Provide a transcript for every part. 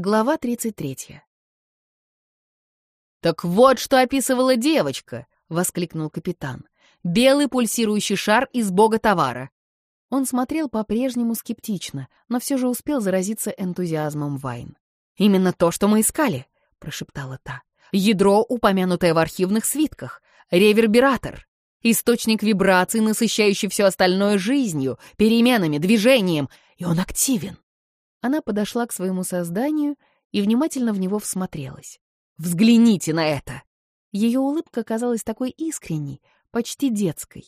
Глава 33. «Так вот, что описывала девочка!» — воскликнул капитан. «Белый пульсирующий шар из бога товара!» Он смотрел по-прежнему скептично, но все же успел заразиться энтузиазмом Вайн. «Именно то, что мы искали!» — прошептала та. «Ядро, упомянутое в архивных свитках. Ревербератор. Источник вибраций, насыщающий все остальное жизнью, переменами, движением. И он активен. Она подошла к своему созданию и внимательно в него всмотрелась. «Взгляните на это!» Ее улыбка казалась такой искренней, почти детской.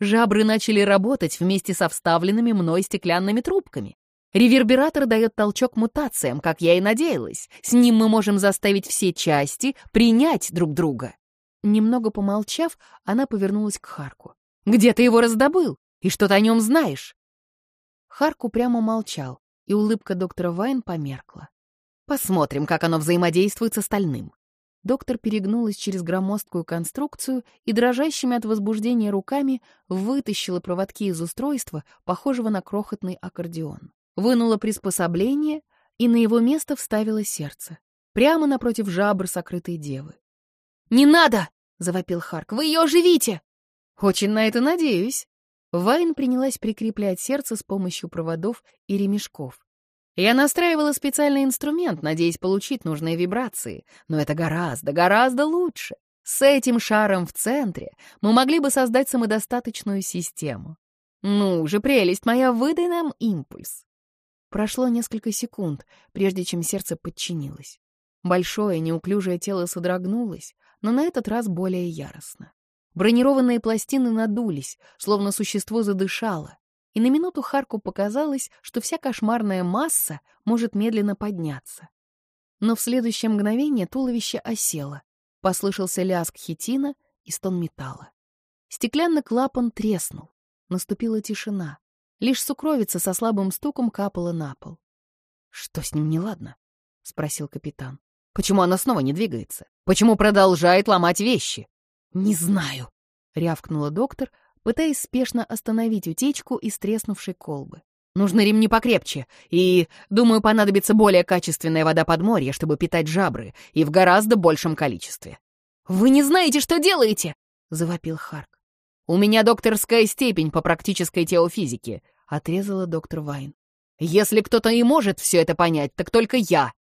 Жабры начали работать вместе со вставленными мной стеклянными трубками. Ревербератор дает толчок мутациям, как я и надеялась. С ним мы можем заставить все части принять друг друга. Немного помолчав, она повернулась к Харку. «Где ты его раздобыл? И что ты о нем знаешь?» Харку прямо молчал, и улыбка доктора Вайн померкла. «Посмотрим, как оно взаимодействует с остальным». Доктор перегнулась через громоздкую конструкцию и дрожащими от возбуждения руками вытащила проводки из устройства, похожего на крохотный аккордеон. Вынула приспособление и на его место вставила сердце. Прямо напротив жабр сокрытой девы. «Не надо!» — завопил Харк. «Вы ее оживите!» «Очень на это надеюсь», Вайн принялась прикреплять сердце с помощью проводов и ремешков. Я настраивала специальный инструмент, надеясь получить нужные вибрации, но это гораздо, гораздо лучше. С этим шаром в центре мы могли бы создать самодостаточную систему. Ну же, прелесть моя, выдай нам импульс. Прошло несколько секунд, прежде чем сердце подчинилось. Большое неуклюжее тело содрогнулось, но на этот раз более яростно. Бронированные пластины надулись, словно существо задышало, и на минуту Харку показалось, что вся кошмарная масса может медленно подняться. Но в следующее мгновение туловище осело, послышался лязг хитина и стон металла. Стеклянный клапан треснул, наступила тишина. Лишь сукровица со слабым стуком капала на пол. «Что с ним неладно?» — спросил капитан. «Почему она снова не двигается? Почему продолжает ломать вещи?» «Не знаю», — рявкнула доктор, пытаясь спешно остановить утечку из треснувшей колбы. «Нужны ремни покрепче, и, думаю, понадобится более качественная вода подморья, чтобы питать жабры, и в гораздо большем количестве». «Вы не знаете, что делаете!» — завопил Харк. «У меня докторская степень по практической теофизике», — отрезала доктор Вайн. «Если кто-то и может все это понять, так только я».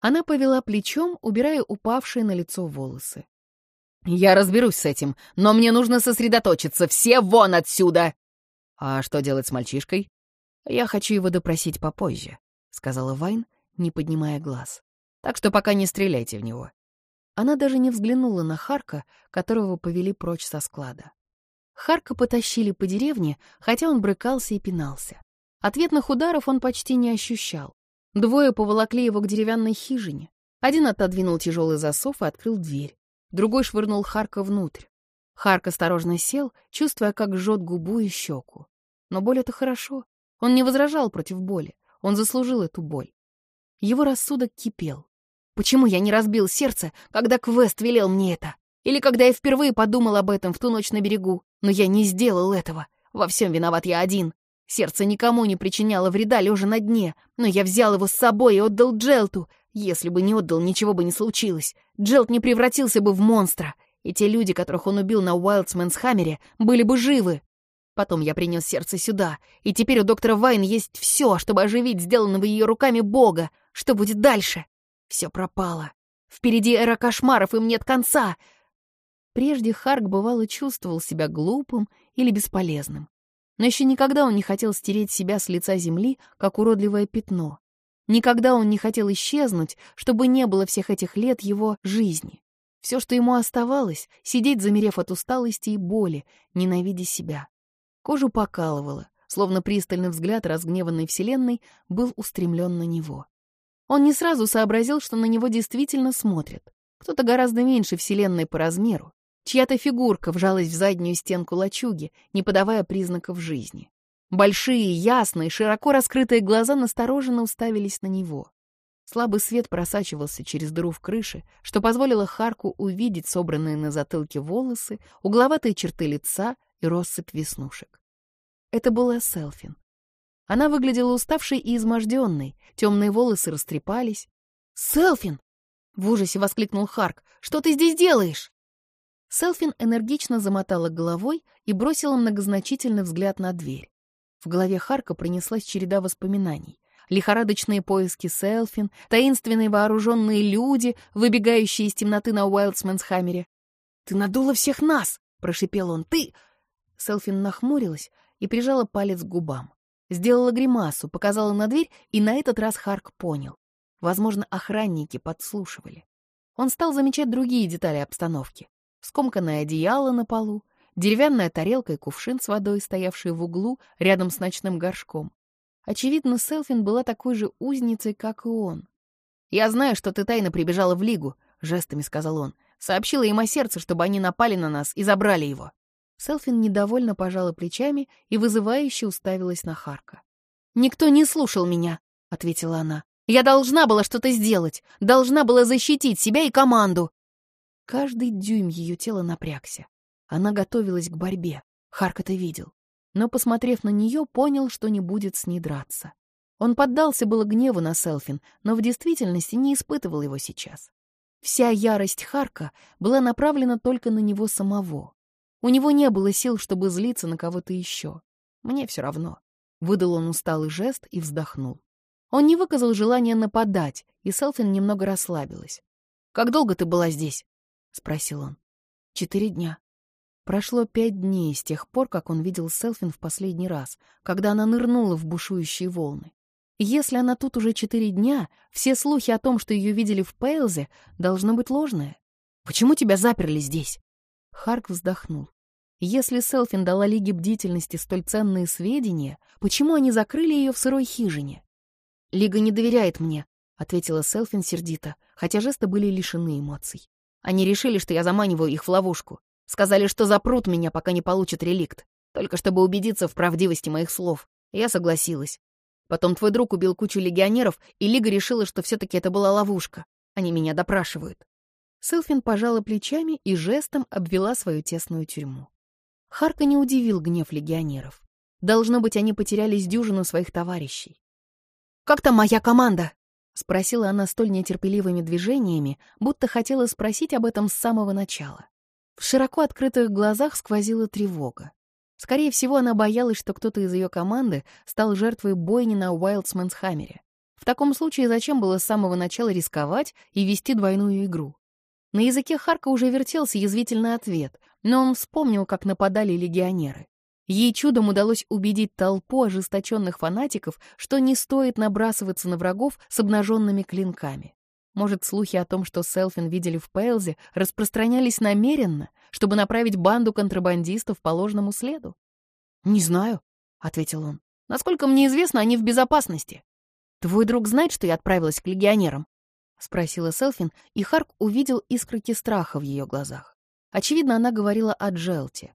Она повела плечом, убирая упавшие на лицо волосы. «Я разберусь с этим, но мне нужно сосредоточиться. Все вон отсюда!» «А что делать с мальчишкой?» «Я хочу его допросить попозже», — сказала Вайн, не поднимая глаз. «Так что пока не стреляйте в него». Она даже не взглянула на Харка, которого повели прочь со склада. Харка потащили по деревне, хотя он брыкался и пинался. Ответных ударов он почти не ощущал. Двое поволокли его к деревянной хижине. Один отодвинул тяжелый засов и открыл дверь другой швырнул Харка внутрь. Харк осторожно сел, чувствуя, как жжет губу и щеку. Но боль — это хорошо. Он не возражал против боли. Он заслужил эту боль. Его рассудок кипел. Почему я не разбил сердце, когда Квест велел мне это? Или когда я впервые подумал об этом в ту ночь на берегу? Но я не сделал этого. Во всем виноват я один. Сердце никому не причиняло вреда, лежа на дне, но я взял его с собой и отдал Джелту, если бы не отдал, ничего бы не случилось. Джелт не превратился бы в монстра, и те люди, которых он убил на Уайлдсмэнс Хаммере, были бы живы. Потом я принес сердце сюда, и теперь у доктора Вайн есть все, чтобы оживить сделанного ее руками Бога. Что будет дальше? Все пропало. Впереди эра кошмаров, им нет конца. Прежде Харк бывало чувствовал себя глупым или бесполезным. Но еще никогда он не хотел стереть себя с лица земли, как уродливое пятно. Никогда он не хотел исчезнуть, чтобы не было всех этих лет его жизни. Все, что ему оставалось, сидеть, замерев от усталости и боли, ненавидя себя. Кожу покалывало, словно пристальный взгляд разгневанной вселенной был устремлен на него. Он не сразу сообразил, что на него действительно смотрят. Кто-то гораздо меньше вселенной по размеру. Чья-то фигурка вжалась в заднюю стенку лачуги, не подавая признаков жизни. Большие, ясные, широко раскрытые глаза настороженно уставились на него. Слабый свет просачивался через дыру в крыше, что позволило Харку увидеть собранные на затылке волосы, угловатые черты лица и россыпь веснушек. Это была Селфин. Она выглядела уставшей и изможденной, темные волосы растрепались, «Селфин!» — в ужасе воскликнул Харк. «Что ты здесь делаешь?» Селфин энергично замотала головой и бросила многозначительный взгляд на дверь. В голове Харка пронеслась череда воспоминаний. Лихорадочные поиски Селфин, таинственные вооруженные люди, выбегающие из темноты на Уайлдсмансхаммере. «Ты надула всех нас!» — прошипел он. «Ты...» Селфин нахмурилась и прижала палец к губам. Сделала гримасу, показала на дверь, и на этот раз Харк понял. Возможно, охранники подслушивали. Он стал замечать другие детали обстановки. Скомканное одеяло на полу, деревянная тарелка и кувшин с водой, стоявшие в углу рядом с ночным горшком. Очевидно, Селфин была такой же узницей, как и он. «Я знаю, что ты тайно прибежала в Лигу», — жестами сказал он. «Сообщила им о сердце, чтобы они напали на нас и забрали его». Селфин недовольно пожала плечами и вызывающе уставилась на Харка. «Никто не слушал меня», — ответила она. «Я должна была что-то сделать, должна была защитить себя и команду». Каждый дюйм ее тела напрягся. Она готовилась к борьбе. Харк это видел. Но, посмотрев на нее, понял, что не будет с ней драться. Он поддался было гневу на Селфин, но в действительности не испытывал его сейчас. Вся ярость Харка была направлена только на него самого. У него не было сил, чтобы злиться на кого-то еще. Мне все равно. Выдал он усталый жест и вздохнул. Он не выказал желания нападать, и Селфин немного расслабилась. «Как долго ты была здесь?» — спросил он. «Четыре дня». Прошло пять дней с тех пор, как он видел Селфин в последний раз, когда она нырнула в бушующие волны. если она тут уже четыре дня, все слухи о том, что ее видели в Пейлзе, должно быть ложные. «Почему тебя заперли здесь?» Харк вздохнул. Если Селфин дала Лиге бдительности столь ценные сведения, почему они закрыли ее в сырой хижине? «Лига не доверяет мне», — ответила Селфин сердито, хотя жесты были лишены эмоций. «Они решили, что я заманиваю их в ловушку. Сказали, что запрут меня, пока не получат реликт, только чтобы убедиться в правдивости моих слов. Я согласилась. Потом твой друг убил кучу легионеров, и Лига решила, что все таки это была ловушка. Они меня допрашивают. Селфин пожала плечами и жестом обвела свою тесную тюрьму. Харка не удивил гнев легионеров. Должно быть, они потерялись дюжину своих товарищей. «Как там моя команда?» — спросила она столь нетерпеливыми движениями, будто хотела спросить об этом с самого начала. В широко открытых глазах сквозила тревога. Скорее всего, она боялась, что кто-то из ее команды стал жертвой бойни на Уайлдсмансхаммере. В таком случае зачем было с самого начала рисковать и вести двойную игру? На языке Харка уже вертелся язвительный ответ, но он вспомнил, как нападали легионеры. Ей чудом удалось убедить толпу ожесточенных фанатиков, что не стоит набрасываться на врагов с обнаженными клинками. Может, слухи о том, что Селфин видели в Пейлзе, распространялись намеренно, чтобы направить банду контрабандистов по ложному следу? «Не знаю», — ответил он. «Насколько мне известно, они в безопасности. Твой друг знает, что я отправилась к легионерам?» — спросила Селфин, и Харк увидел искорки страха в ее глазах. Очевидно, она говорила о Джелте.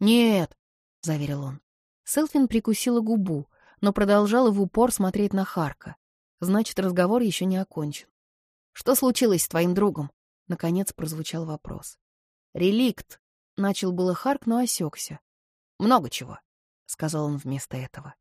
«Нет», — заверил он. Селфин прикусила губу, но продолжала в упор смотреть на Харка. Значит, разговор еще не окончен. «Что случилось с твоим другом?» — наконец прозвучал вопрос. «Реликт», — начал было Харк, но осекся. «Много чего», — сказал он вместо этого.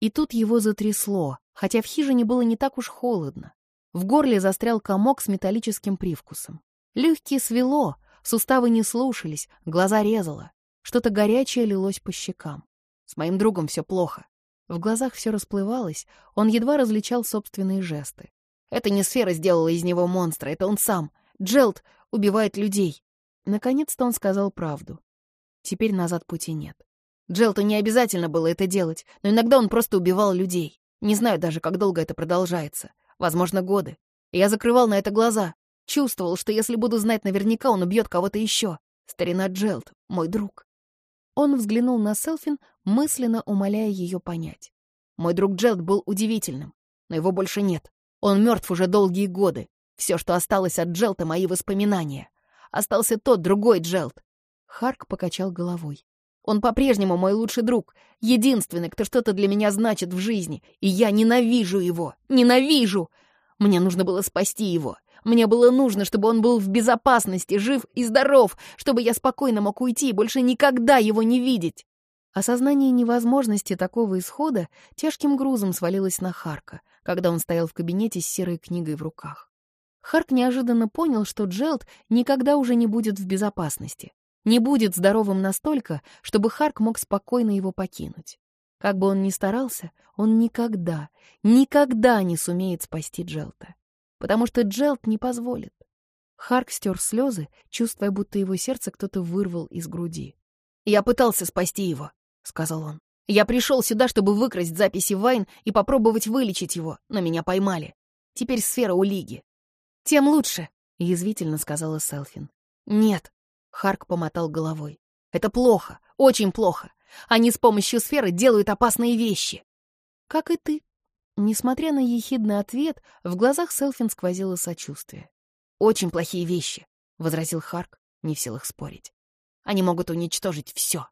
И тут его затрясло, хотя в хижине было не так уж холодно. В горле застрял комок с металлическим привкусом. Легкие свело, суставы не слушались, глаза резало. Что-то горячее лилось по щекам. С моим другом все плохо. В глазах все расплывалось, он едва различал собственные жесты. Это не сфера сделала из него монстра, это он сам. Джелд убивает людей. Наконец-то он сказал правду. Теперь назад пути нет. Джелту не обязательно было это делать, но иногда он просто убивал людей. Не знаю даже, как долго это продолжается возможно, годы. Я закрывал на это глаза. Чувствовал, что если буду знать наверняка, он убьет кого-то еще. Старина Джелд, мой друг. Он взглянул на Селфин, мысленно умоляя ее понять. Мой друг Джелд был удивительным, но его больше нет. Он мертв уже долгие годы. Все, что осталось от Джелта, мои воспоминания. Остался тот, другой Джелд. Харк покачал головой. Он по-прежнему мой лучший друг, единственный, кто что-то для меня значит в жизни, и я ненавижу его, ненавижу! Мне нужно было спасти его. Мне было нужно, чтобы он был в безопасности, жив и здоров, чтобы я спокойно мог уйти и больше никогда его не видеть. Осознание невозможности такого исхода тяжким грузом свалилось на Харка, когда он стоял в кабинете с серой книгой в руках. Харк неожиданно понял, что Джелд никогда уже не будет в безопасности. Не будет здоровым настолько, чтобы Харк мог спокойно его покинуть. Как бы он ни старался, он никогда, никогда не сумеет спасти Джелта. Потому что Джелт не позволит. Харк стер слезы, чувствуя, будто его сердце кто-то вырвал из груди. «Я пытался спасти его», — сказал он. «Я пришел сюда, чтобы выкрасть записи Вайн и попробовать вылечить его, но меня поймали. Теперь сфера у Лиги». «Тем лучше», — язвительно сказала Селфин. «Нет», — Харк помотал головой. «Это плохо, очень плохо. Они с помощью сферы делают опасные вещи». «Как и ты». Несмотря на ехидный ответ, в глазах Селфин сквозило сочувствие. «Очень плохие вещи», — возразил Харк, не в силах спорить. «Они могут уничтожить все.